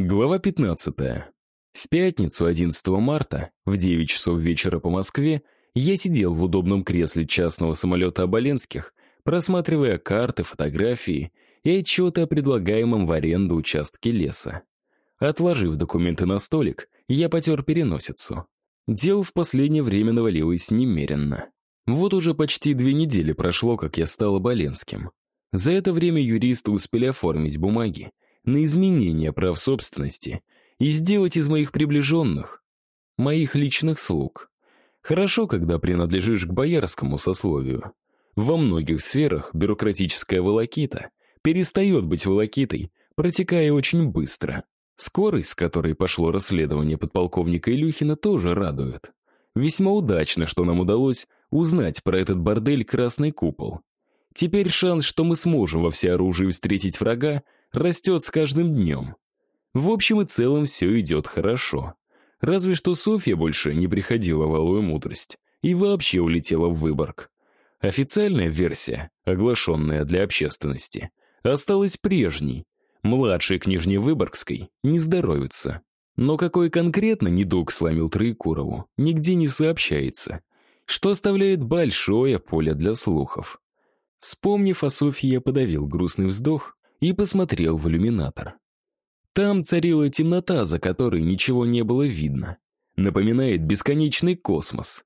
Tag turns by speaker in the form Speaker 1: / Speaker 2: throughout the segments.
Speaker 1: Глава 15. В пятницу, 11 марта, в 9 часов вечера по Москве, я сидел в удобном кресле частного самолета Оболенских, просматривая карты, фотографии и отчеты о предлагаемом в аренду участке леса. Отложив документы на столик, я потер переносицу. Дел в последнее время навалилось немеренно. Вот уже почти две недели прошло, как я стал Оболенским. За это время юристы успели оформить бумаги, на изменение прав собственности и сделать из моих приближенных моих личных слуг. Хорошо, когда принадлежишь к боярскому сословию. Во многих сферах бюрократическая волокита перестает быть волокитой, протекая очень быстро. Скорость, с которой пошло расследование подполковника Илюхина, тоже радует. Весьма удачно, что нам удалось узнать про этот бордель «Красный купол». Теперь шанс, что мы сможем во всеоружии встретить врага, растет с каждым днем. В общем и целом все идет хорошо. Разве что Софья больше не приходила в алую мудрость и вообще улетела в Выборг. Официальная версия, оглашенная для общественности, осталась прежней. Младшей княжне Выборгской не здоровится. Но какой конкретно недуг сломил Троекурову, нигде не сообщается, что оставляет большое поле для слухов. Вспомнив о Софье, я подавил грустный вздох и посмотрел в иллюминатор. Там царила темнота, за которой ничего не было видно. Напоминает бесконечный космос.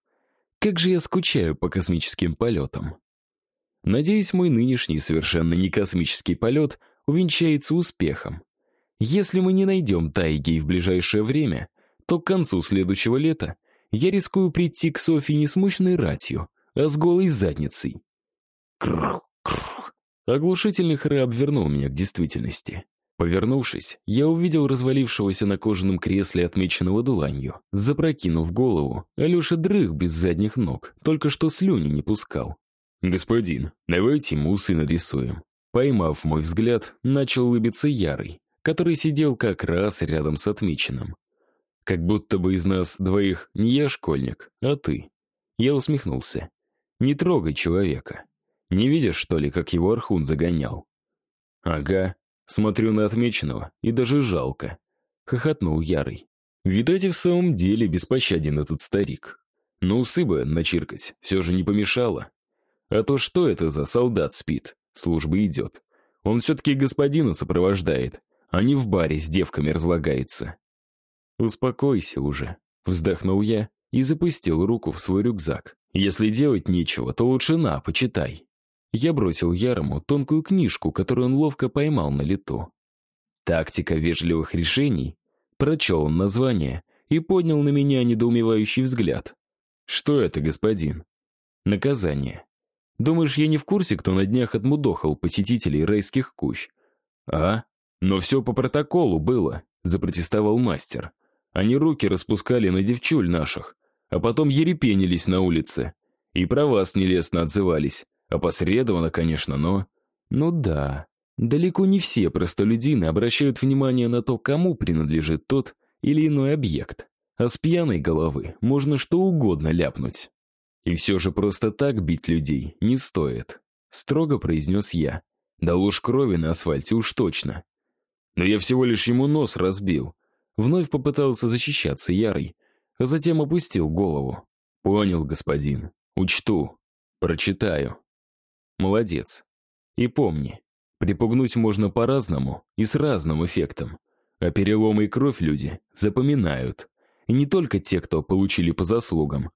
Speaker 1: Как же я скучаю по космическим полетам. Надеюсь, мой нынешний совершенно не космический полет увенчается успехом. Если мы не найдем тайги в ближайшее время, то к концу следующего лета я рискую прийти к Софии не с мощной ратью, а с голой задницей. Крррр, крррр. Оглушительный храп обвернул меня к действительности. Повернувшись, я увидел развалившегося на кожаном кресле, отмеченного дланью. Запрокинув голову, Алеша дрых без задних ног, только что слюни не пускал. «Господин, давайте ему усы нарисуем». Поймав мой взгляд, начал улыбиться Ярый, который сидел как раз рядом с отмеченным. Как будто бы из нас двоих не я школьник, а ты. Я усмехнулся. «Не трогай человека. Не видишь, что ли, как его Архун загонял? Ага, смотрю на отмеченного, и даже жалко. Хохотнул Ярый. Видать, и в самом деле беспощаден этот старик. Но усы бы начиркать все же не помешало. А то что это за солдат спит, служба идет. Он все-таки господина сопровождает, а не в баре с девками разлагается. Успокойся уже, вздохнул я и запустил руку в свой рюкзак. Если делать нечего, то лучше на, почитай. Я бросил Ярому тонкую книжку, которую он ловко поймал на лету. «Тактика вежливых решений», прочел он название и поднял на меня недоумевающий взгляд. «Что это, господин?» «Наказание. Думаешь, я не в курсе, кто на днях отмудохал посетителей райских кущ?» «А? Но все по протоколу было», — запротестовал мастер. «Они руки распускали на девчуль наших, а потом ерепенились на улице. И про вас нелестно отзывались. Опосредованно, конечно, но... Ну да, далеко не все простолюдины обращают внимание на то, кому принадлежит тот или иной объект. А с пьяной головы можно что угодно ляпнуть. И все же просто так бить людей не стоит. Строго произнес я. Да ложь крови на асфальте уж точно. Но я всего лишь ему нос разбил. Вновь попытался защищаться Ярый, а затем опустил голову. Понял, господин. Учту. Прочитаю. Молодец. И помни, припугнуть можно по-разному и с разным эффектом. А переломы и кровь люди запоминают. И не только те, кто получили по заслугам.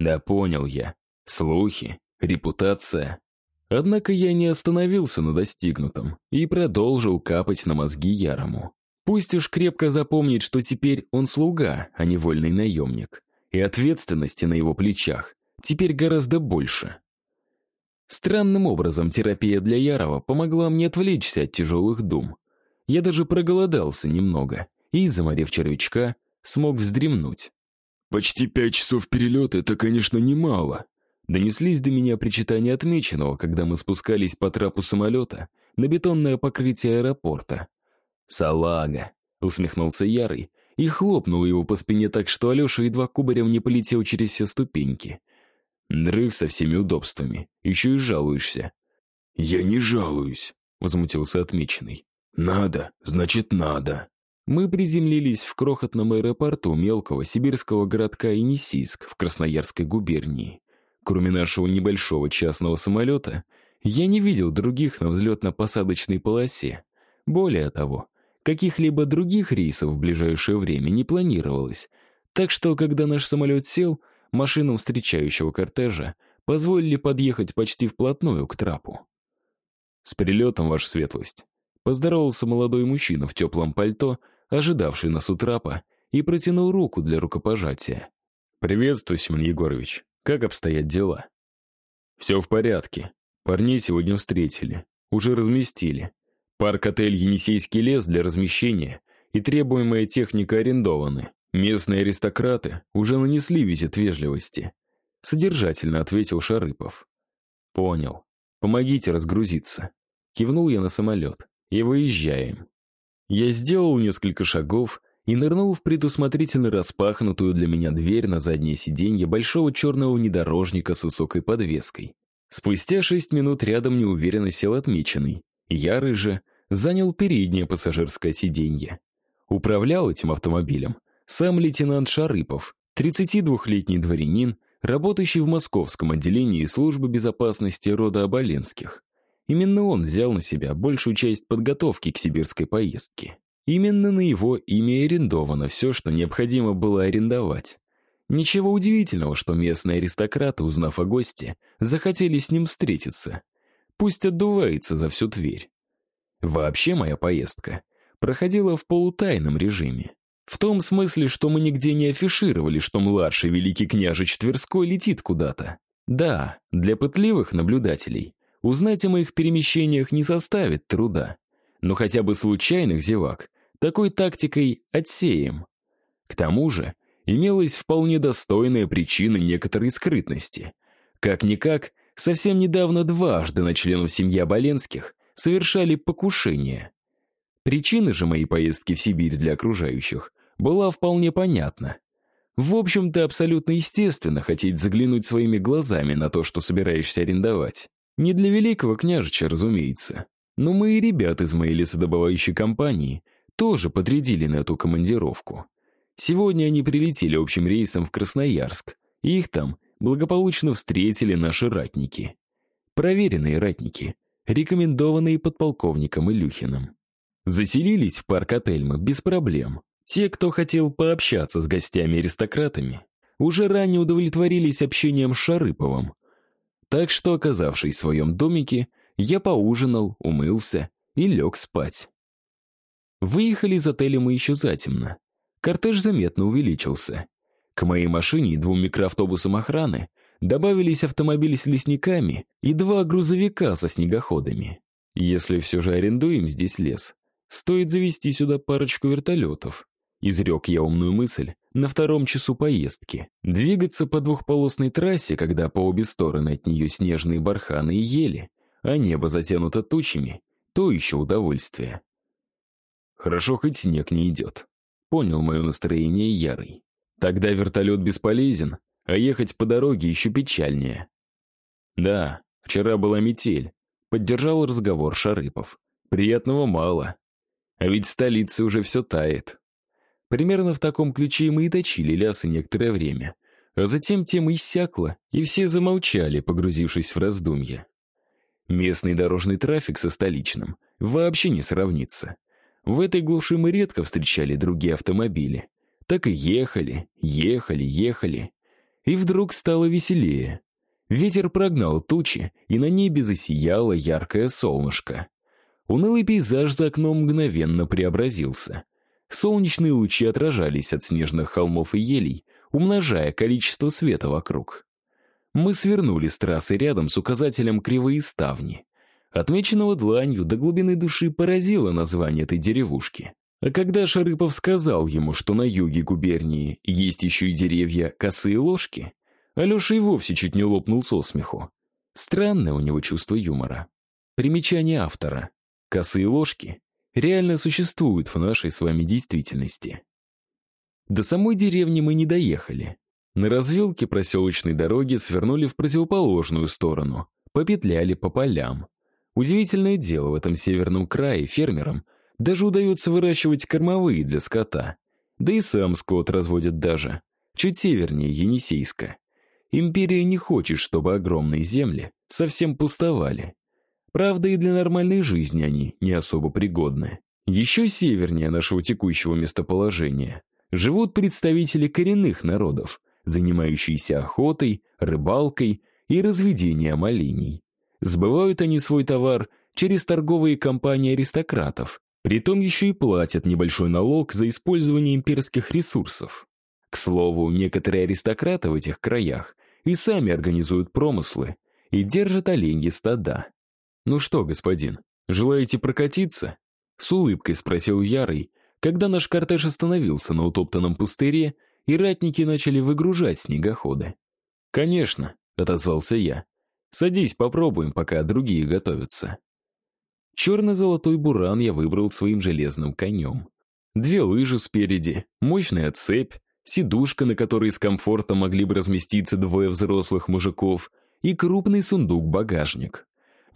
Speaker 1: Да понял я. Слухи, репутация. Однако я не остановился на достигнутом и продолжил капать на мозги Ярому. Пусть уж крепко запомнит, что теперь он слуга, а не вольный наемник. И ответственности на его плечах теперь гораздо больше. Странным образом терапия для Ярова помогла мне отвлечься от тяжелых дум. Я даже проголодался немного и, заморев червячка, смог вздремнуть.
Speaker 2: «Почти пять часов перелета — это, конечно, немало»,
Speaker 1: Донеслись до меня причитания отмеченного, когда мы спускались по трапу самолета на бетонное покрытие аэропорта. «Салага!» — усмехнулся Ярый и хлопнул его по спине так, что Алеша едва кубарем не полетел через все ступеньки. Дрых со всеми удобствами. Еще и жалуешься.
Speaker 2: «Я не жалуюсь», — возмутился отмеченный. «Надо, значит, надо».
Speaker 1: Мы приземлились в крохотном аэропорту мелкого сибирского городка Енисейск в Красноярской губернии. Кроме нашего небольшого частного самолета, я не видел других на взлетно-посадочной полосе. Более того, каких-либо других рейсов в ближайшее время не планировалось, так что, когда наш самолет сел, машинам встречающего кортежа позволили подъехать почти вплотную к трапу. «С прилетом, ваша светлость!» Поздоровался молодой мужчина в теплом пальто, ожидавший нас у трапа, и протянул руку для рукопожатия. «Приветствую, Семен Егорович. Как обстоят дела?» «Все в порядке. Парней сегодня встретили. Уже разместили. Парк-отель «Енисейский лес» для размещения и требуемая техника арендованы. Местные аристократы уже нанесли визит вежливости. Содержательно ответил Шарыпов. Понял. Помогите разгрузиться. Кивнул я на самолет. И выезжаем. Я сделал несколько шагов и нырнул в предусмотрительно распахнутую для меня дверь на заднее сиденье большого черного внедорожника с высокой подвеской. Спустя шесть минут рядом неуверенно сел отмеченный. Я, рыже, занял переднее пассажирское сиденье. Управлял этим автомобилем сам лейтенант Шарыпов, 32-летний дворянин, работающий в московском отделении службы безопасности рода Оболенских. Именно он взял на себя большую часть подготовки к сибирской поездке. Именно на его имя арендовано все, что необходимо было арендовать. Ничего удивительного, что местные аристократы, узнав о госте, захотели с ним встретиться. Пусть отдувается за всю Тверь. Вообще моя поездка проходила в полутайном режиме. В том смысле, что мы нигде не афишировали, что младший великий княжич Тверской летит куда-то. Да, для пытливых наблюдателей Узнать о моих перемещениях не составит труда. Но хотя бы случайных зевак такой тактикой отсеем. К тому же, имелась вполне достойная причина некоторой скрытности. Как-никак, совсем недавно дважды на членов семьи Оболенских совершали покушение. Причина же моей поездки в Сибирь для окружающих была вполне понятна. В общем-то, абсолютно естественно хотеть заглянуть своими глазами на то, что собираешься арендовать. Не для великого княжича, разумеется. Но мы и ребят из моей лесодобывающей компании тоже подрядили на эту командировку. Сегодня они прилетели общим рейсом в Красноярск, и их там благополучно встретили наши ратники. Проверенные ратники, рекомендованные подполковником Илюхиным. Заселились в парк-отель мы без проблем. Те, кто хотел пообщаться с гостями-аристократами, уже ранее удовлетворились общением с Шарыповым, так что, оказавшись в своем домике, я поужинал, умылся и лег спать. Выехали из отеля мы еще затемно. Кортеж заметно увеличился. К моей машине и двум микроавтобусам охраны добавились автомобили с лесниками и два грузовика со снегоходами. Если все же арендуем здесь лес, стоит завести сюда парочку вертолетов. Изрек я умную мысль на втором часу поездки. Двигаться по двухполосной трассе, когда по обе стороны от нее снежные барханы и ели, а небо затянуто тучами, то еще удовольствие. Хорошо, хоть снег не идет. Понял мое настроение Ярый. Тогда вертолет бесполезен, а ехать по дороге еще печальнее. Да, вчера была метель. Поддержал разговор Шарыпов. Приятного мало. А ведь в столице уже все тает. Примерно в таком ключе мы и точили лясы некоторое время. А затем тема иссякла, и все замолчали, погрузившись в раздумья. Местный дорожный трафик со столичным вообще не сравнится. В этой глуши мы редко встречали другие автомобили. Так и ехали, ехали, ехали. И вдруг стало веселее. Ветер прогнал тучи, и на небе засияло яркое солнышко. Унылый пейзаж за окном мгновенно преобразился. Солнечные лучи отражались от снежных холмов и елей, умножая количество света вокруг. Мы свернули с трассы рядом с указателем «Кривые ставни». Отмеченного дланью до глубины души поразило название этой деревушки. А когда Шарыпов сказал ему, что на юге губернии есть еще и деревья «Косые ложки», Алеша и вовсе чуть не лопнул со смеху. Странное у него чувство юмора. Примечание автора. «Косые ложки» реально существуют в нашей с вами действительности. До самой деревни мы не доехали. На развилке проселочной дороги свернули в противоположную сторону, попетляли по полям. Удивительное дело, в этом северном крае фермерам Даже удается выращивать кормовые для скота. Да и сам скот разводят даже. Чуть севернее Енисейска. Империя не хочет, чтобы огромные земли совсем пустовали. Правда, и для нормальной жизни они не особо пригодны. Еще севернее нашего текущего местоположения живут представители коренных народов, занимающиеся охотой, рыбалкой и разведением оленей. Сбывают они свой товар через торговые компании аристократов, притом еще и платят небольшой налог за использование имперских ресурсов. К слову, некоторые аристократы в этих краях и сами организуют промыслы и держат оленьи стада. «Ну что, господин, желаете прокатиться?» С улыбкой спросил Ярый, когда наш кортеж остановился на утоптанном пустыре, и ратники начали выгружать снегоходы. «Конечно», — отозвался я. «Садись, попробуем, пока другие готовятся». Черно-золотой буран я выбрал своим железным конем. Две лыжи спереди, мощная цепь, сидушка, на которой с комфортом могли бы разместиться двое взрослых мужиков, и крупный сундук-багажник.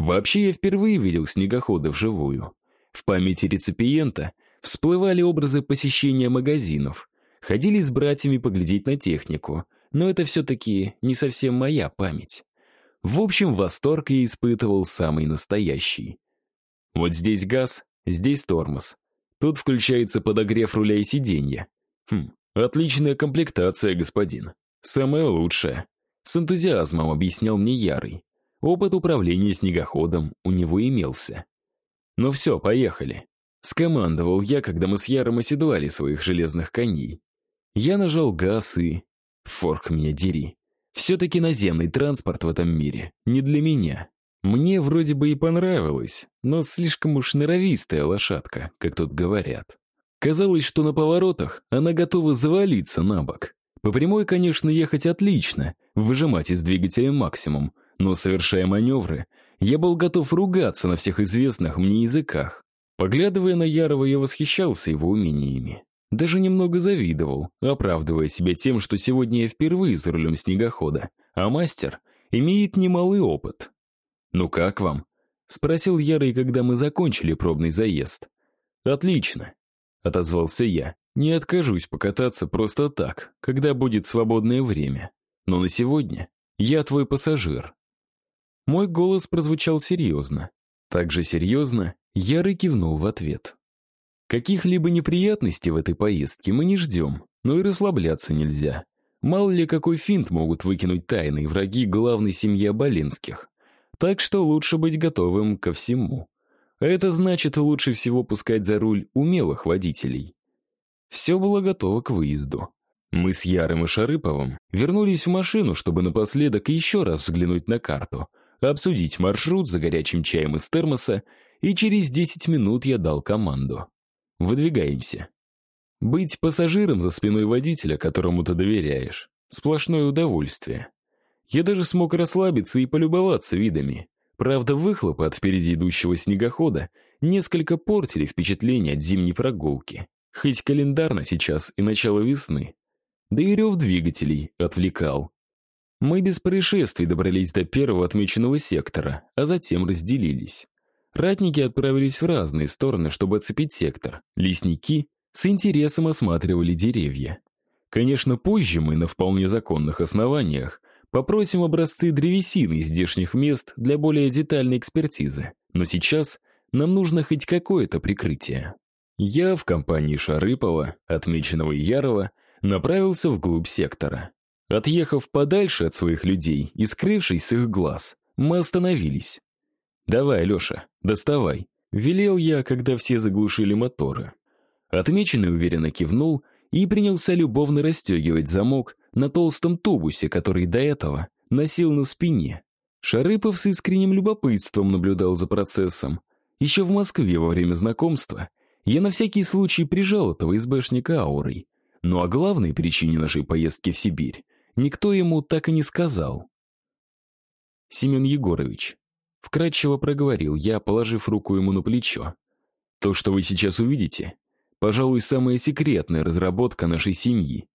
Speaker 1: Вообще я впервые видел снегоходы вживую. В памяти реципиента всплывали образы посещения магазинов. Ходили с братьями поглядеть на технику, но это все-таки не совсем моя память. В общем, восторг я испытывал самый настоящий. Вот здесь газ, здесь тормоз. Тут включается подогрев руля и сиденья. Хм, отличная комплектация, господин. Самая лучшая. С энтузиазмом объяснял мне Ярый. Опыт управления снегоходом у него имелся. «Ну все, поехали», — скомандовал я, когда мы с Яром оседлали своих железных коней. Я нажал газ и... Форк меня дери. Все-таки наземный транспорт в этом мире не для меня. Мне вроде бы и понравилось, но слишком уж норовистая лошадка, как тут говорят. Казалось, что на поворотах она готова завалиться на бок. По прямой, конечно, ехать отлично, выжимать из двигателя максимум, но, совершая маневры, я был готов ругаться на всех известных мне языках. Поглядывая на Ярова, я восхищался его умениями. Даже немного завидовал, оправдывая себя тем, что сегодня я впервые за рулем снегохода, а мастер имеет немалый опыт. «Ну как вам?» — спросил Ярый, когда мы закончили пробный заезд. «Отлично», — отозвался я. «Не откажусь покататься просто так, когда будет свободное время. Но на сегодня я твой пассажир». Мой голос прозвучал серьезно. Так же серьезно Ярый кивнул в ответ. Каких-либо неприятностей в этой поездке мы не ждем, но и расслабляться нельзя. Мало ли какой финт могут выкинуть тайные враги главной семьи Оболенских. Так что лучше быть готовым ко всему. А это значит лучше всего пускать за руль умелых водителей. Все было готово к выезду. Мы с Ярым и Шарыповым вернулись в машину, чтобы напоследок еще раз взглянуть на карту — обсудить маршрут за горячим чаем из термоса, и через 10 минут я дал команду. Выдвигаемся. Быть пассажиром за спиной водителя, которому ты доверяешь, сплошное удовольствие. Я даже смог расслабиться и полюбоваться видами. Правда, выхлопы от впереди идущего снегохода несколько портили впечатление от зимней прогулки. Хоть календарно сейчас и начало весны. Да и рев двигателей отвлекал. Мы без происшествий добрались до первого отмеченного сектора, а затем разделились. Ратники отправились в разные стороны, чтобы оцепить сектор. Лесники с интересом осматривали деревья. Конечно, позже мы на вполне законных основаниях попросим образцы древесины из здешних мест для более детальной экспертизы. Но сейчас нам нужно хоть какое-то прикрытие. Я в компании Шарыпова, отмеченного Ярова, направился вглубь сектора. Отъехав подальше от своих людей и скрывшись с их глаз, мы остановились. «Давай, Леша, доставай», — велел я, когда все заглушили моторы. Отмеченный уверенно кивнул и принялся любовно расстегивать замок на толстом тубусе, который до этого носил на спине. Шарыпов с искренним любопытством наблюдал за процессом. Еще в Москве во время знакомства я на всякий случай прижал этого СБшника аурой. Ну а главной причине нашей поездки в Сибирь никто ему так и не сказал. Семен Егорович, вкратчиво проговорил я, положив руку ему на плечо. То, что вы сейчас увидите, пожалуй, самая секретная разработка нашей семьи.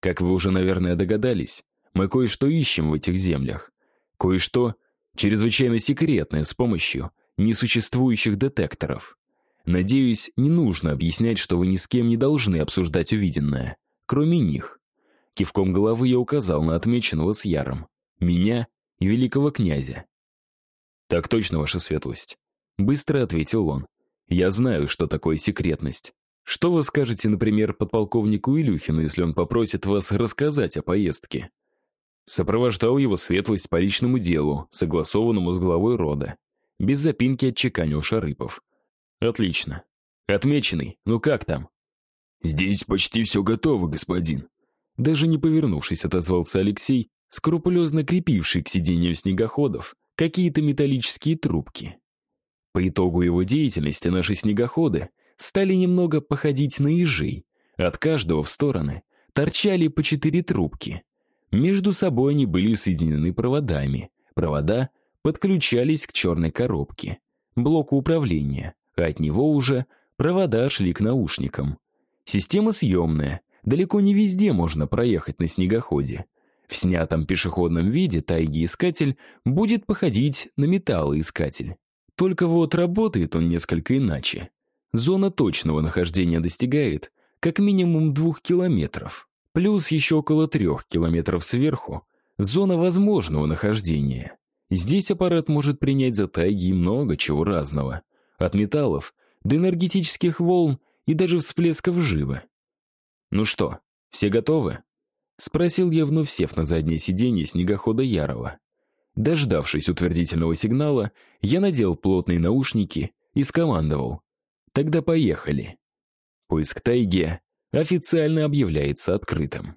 Speaker 1: Как вы уже, наверное, догадались, мы кое-что ищем в этих землях. Кое-что чрезвычайно секретное с помощью несуществующих детекторов. Надеюсь, не нужно объяснять, что вы ни с кем не должны обсуждать увиденное, кроме них. Кивком головы я указал на отмеченного с Яром. Меня и великого князя. «Так точно, ваша светлость», — быстро ответил он. «Я знаю, что такое секретность. Что вы скажете, например, подполковнику Илюхину, если он попросит вас рассказать о поездке?» Сопровождал его светлость по личному делу, согласованному с главой рода. Без запинки отчеканил Шарыпов. «Отлично. Отмеченный, ну как там?»
Speaker 2: «Здесь почти все готово, господин».
Speaker 1: Даже не повернувшись, отозвался Алексей, скрупулезно крепивший к сиденью снегоходов какие-то металлические трубки. По итогу его деятельности наши снегоходы стали немного походить на ежей. От каждого в стороны торчали по четыре трубки. Между собой они были соединены проводами. Провода подключались к черной коробке, блоку управления, а от него уже провода шли к наушникам. Система съемная, далеко не везде можно проехать на снегоходе. В снятом пешеходном виде тайги-искатель будет походить на металлоискатель. Только вот работает он несколько иначе. Зона точного нахождения достигает как минимум двух километров, плюс еще около трех километров сверху зона возможного нахождения. Здесь аппарат может принять за тайги много чего разного, от металлов до энергетических волн и даже всплесков живы. «Ну что, все готовы?» — спросил я, вновь сев на заднее сиденье снегохода Ярова. Дождавшись утвердительного сигнала, я надел плотные наушники и скомандовал. «Тогда поехали». Поиск тайги официально объявляется открытым.